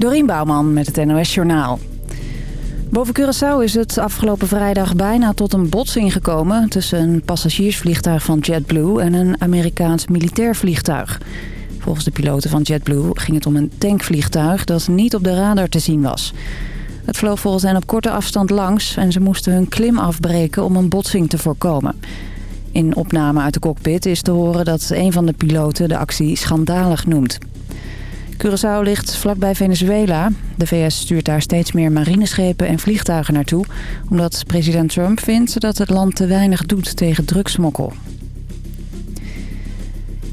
Dorien Bouwman met het NOS Journaal. Boven Curaçao is het afgelopen vrijdag bijna tot een botsing gekomen... tussen een passagiersvliegtuig van JetBlue en een Amerikaans militair vliegtuig. Volgens de piloten van JetBlue ging het om een tankvliegtuig dat niet op de radar te zien was. Het vloog volgens hen op korte afstand langs en ze moesten hun klim afbreken om een botsing te voorkomen. In opname uit de cockpit is te horen dat een van de piloten de actie schandalig noemt. Curaçao ligt vlakbij Venezuela. De VS stuurt daar steeds meer marineschepen en vliegtuigen naartoe... omdat president Trump vindt dat het land te weinig doet tegen drugsmokkel.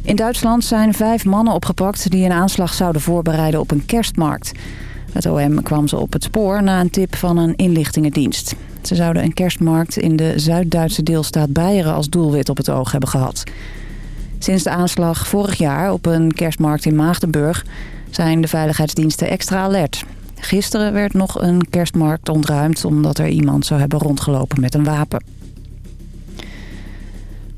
In Duitsland zijn vijf mannen opgepakt die een aanslag zouden voorbereiden op een kerstmarkt. Het OM kwam ze op het spoor na een tip van een inlichtingendienst. Ze zouden een kerstmarkt in de Zuid-Duitse deelstaat Beieren als doelwit op het oog hebben gehad. Sinds de aanslag vorig jaar op een kerstmarkt in Maagdenburg zijn de veiligheidsdiensten extra alert. Gisteren werd nog een kerstmarkt ontruimd omdat er iemand zou hebben rondgelopen met een wapen.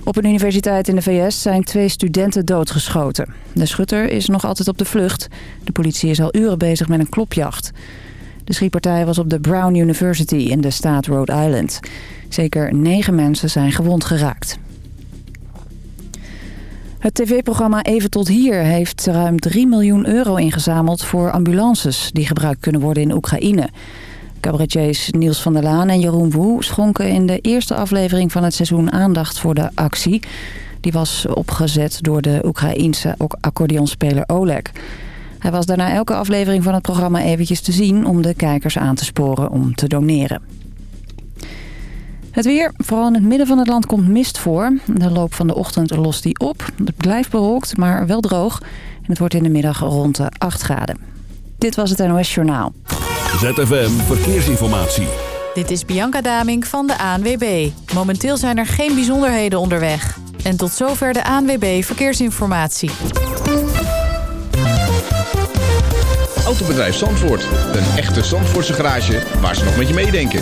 Op een universiteit in de VS zijn twee studenten doodgeschoten. De schutter is nog altijd op de vlucht. De politie is al uren bezig met een klopjacht. De schietpartij was op de Brown University in de staat Rhode Island. Zeker negen mensen zijn gewond geraakt. Het tv-programma Even tot hier heeft ruim 3 miljoen euro ingezameld voor ambulances die gebruikt kunnen worden in Oekraïne. Cabaretiers Niels van der Laan en Jeroen Woe schonken in de eerste aflevering van het seizoen aandacht voor de actie. Die was opgezet door de Oekraïense accordeonspeler Oleg. Hij was daarna elke aflevering van het programma eventjes te zien om de kijkers aan te sporen om te doneren. Het weer, vooral in het midden van het land komt mist voor. De loop van de ochtend lost die op. Het blijft bewolkt, maar wel droog. En het wordt in de middag rond de 8 graden. Dit was het NOS Journaal. ZFM Verkeersinformatie. Dit is Bianca Daming van de ANWB. Momenteel zijn er geen bijzonderheden onderweg. En tot zover de ANWB Verkeersinformatie. Autobedrijf Zandvoort. Een echte Zandvoortse garage waar ze nog met je meedenken.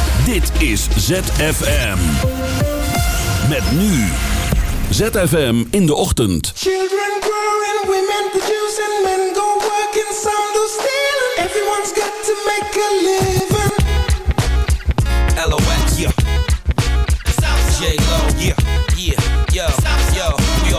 Dit is ZFM. Met nu. ZFM in de ochtend. Children growing, women producing, men go working, some do stealing. Everyone's got to make a living. LOX,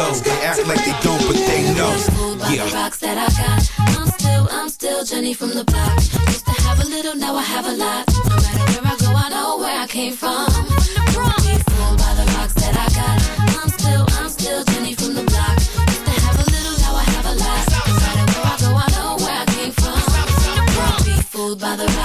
low. They act like they don't, but they know. Yeah. Rocks that I got. I'm still, I'm still Jenny from the block. Used to have a little, now I have a lot. No matter where I go, I know where I came from. Fooled by the rocks that I got. I'm still, I'm still from the block. Used to have a little, now I have a lot. No matter where I go, I know where I came from. Fooled by the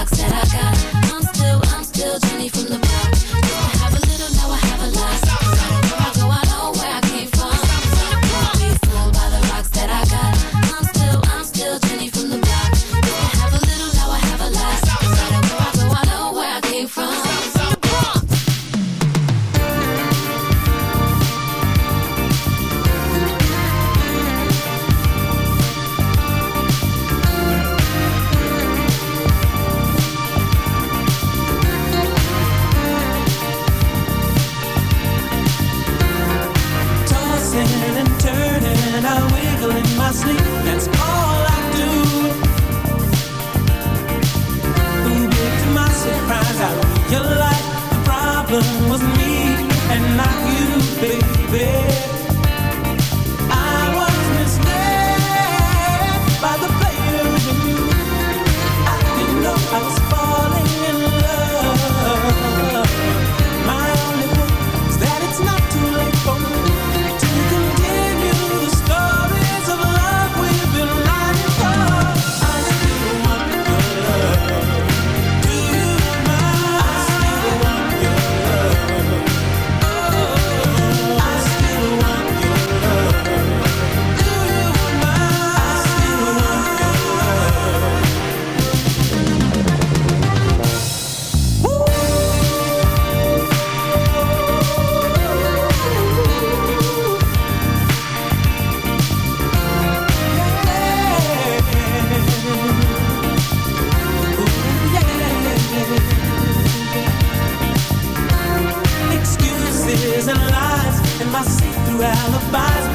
my see-through alibis.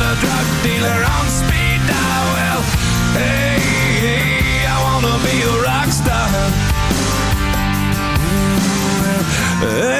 got a drug dealer on speed dial. Well, hey, hey, I wanna be a rock star. Mm, hey,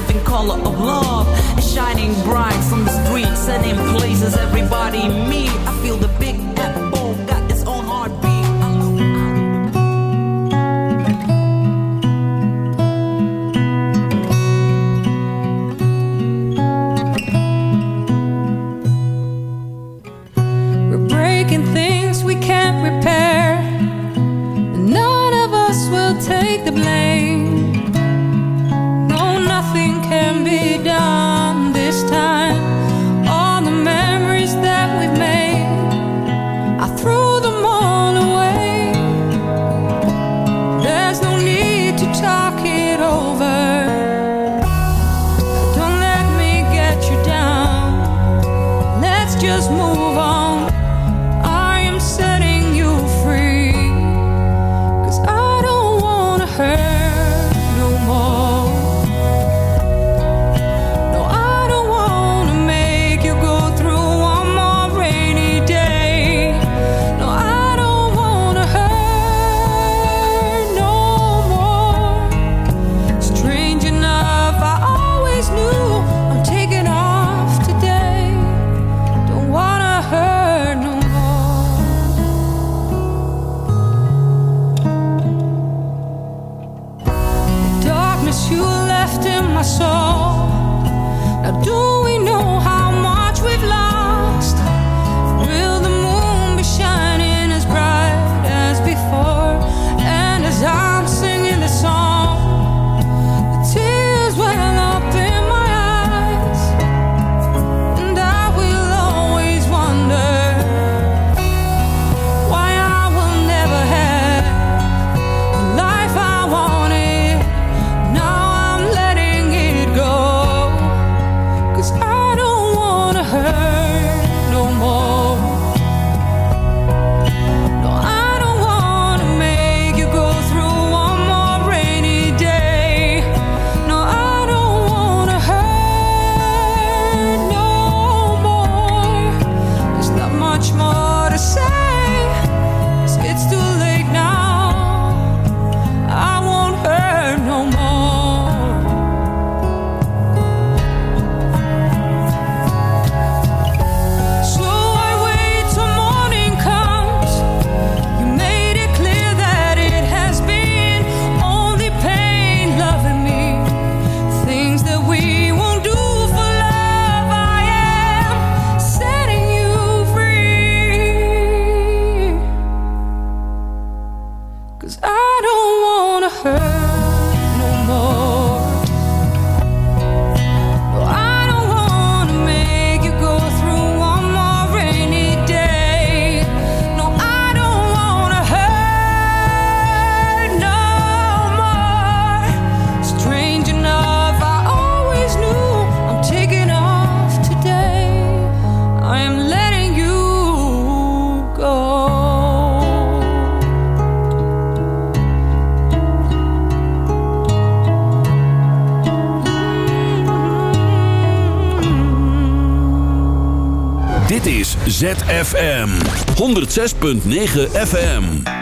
living color of love is shining bright on the streets and in places everybody meet. I feel the big apple got its own heartbeat. We're breaking things we can't repair, and none of us will take the blame be done. 106.9 FM.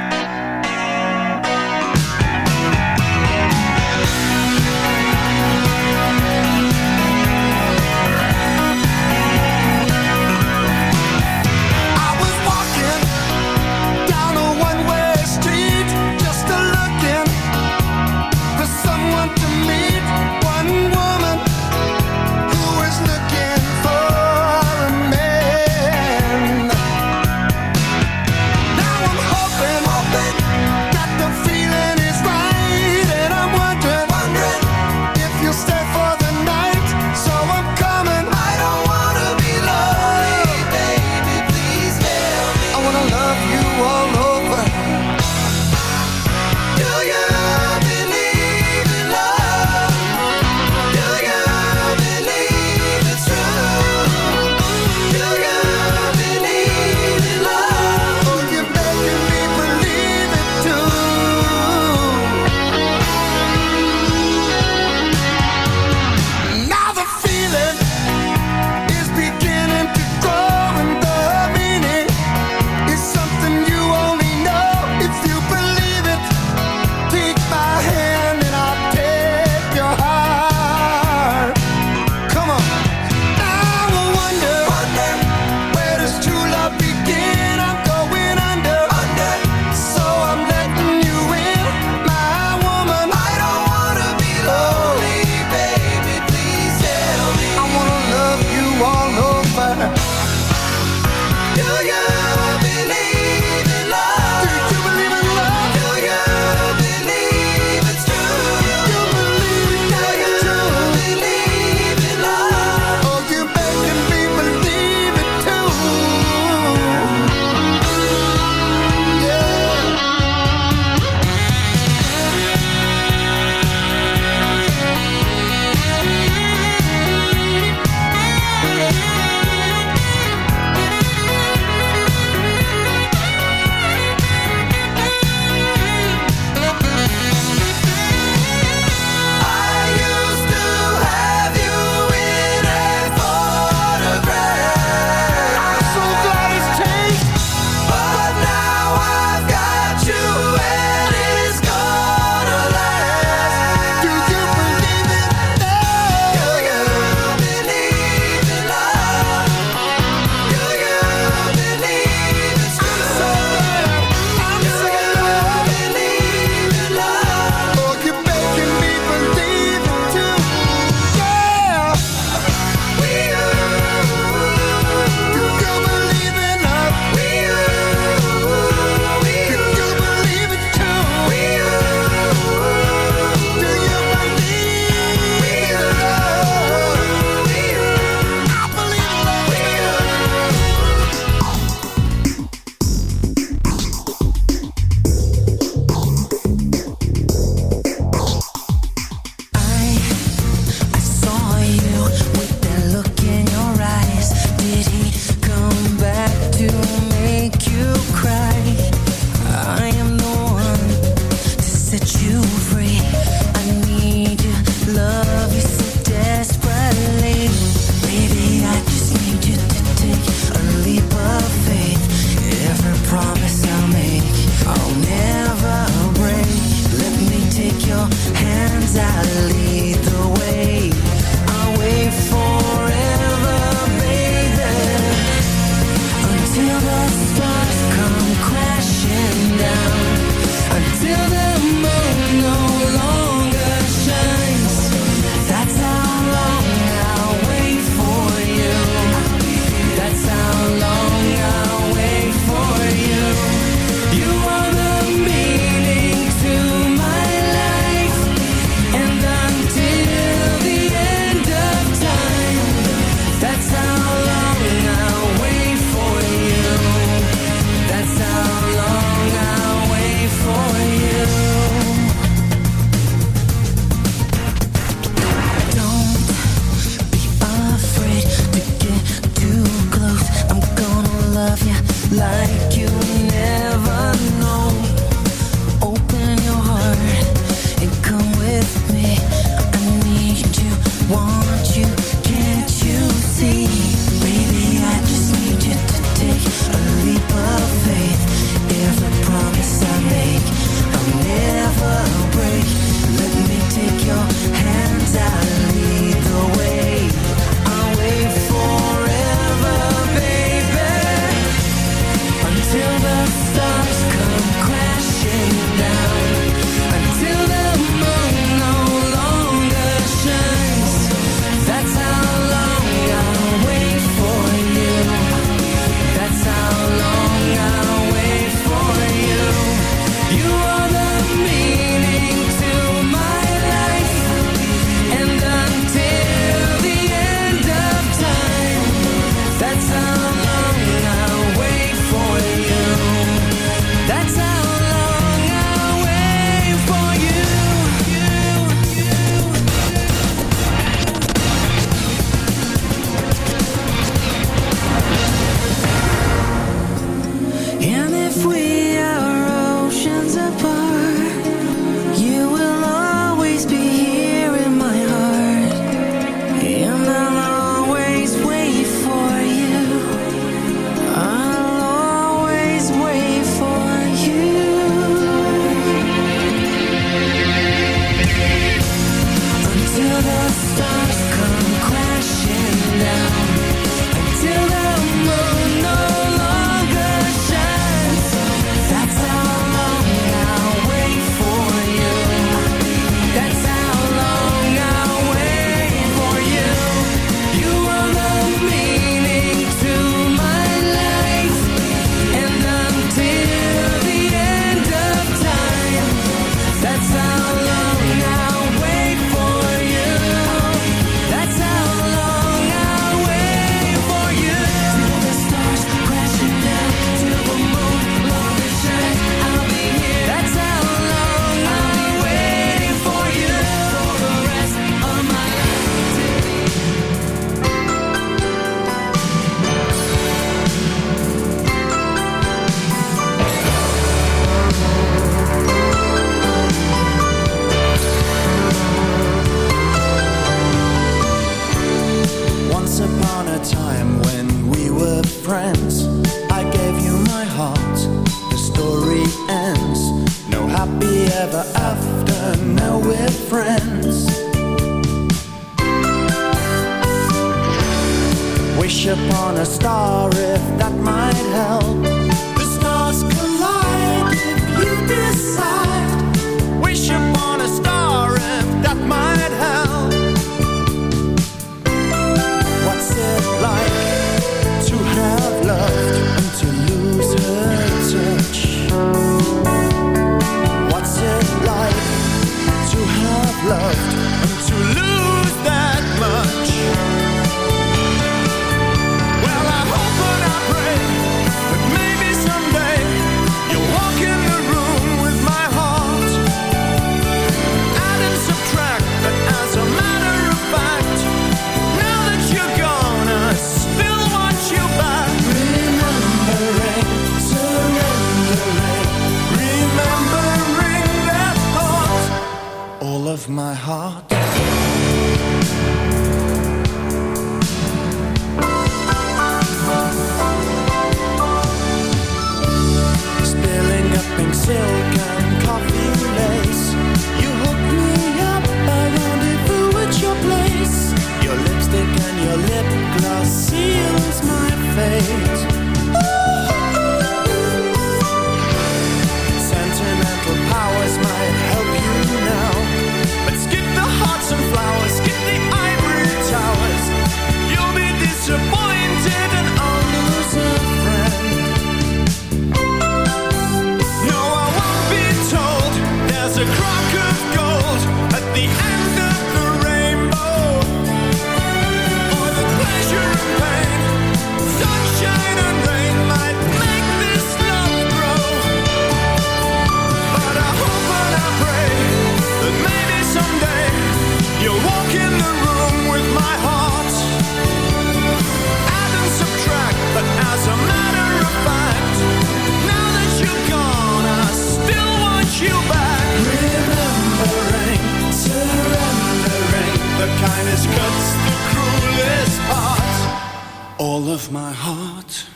all of my heart.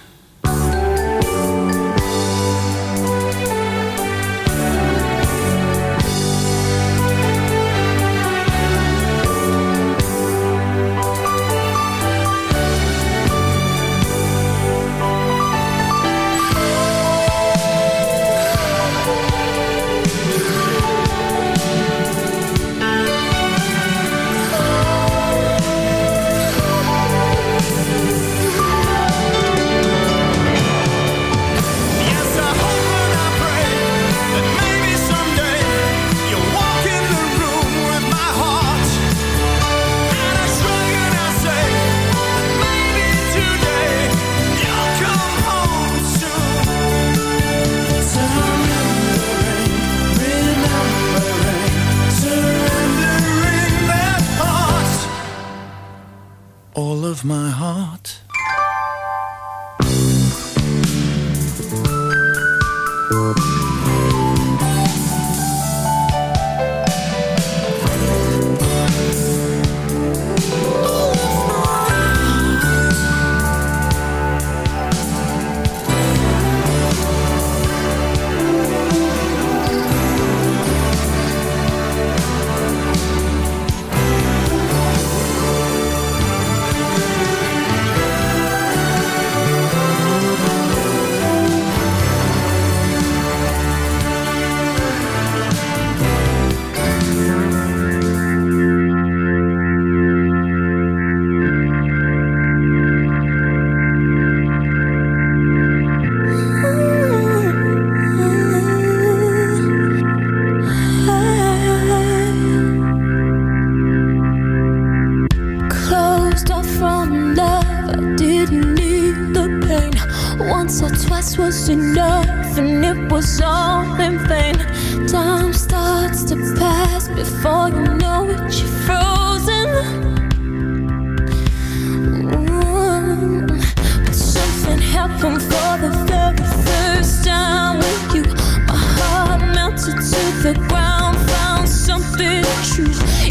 of my next enough and it was all in vain. Time starts to pass before you know it, you're frozen. But something happened for the very first time with you. My heart melted to the ground, found something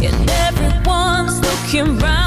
And everyone's looking round.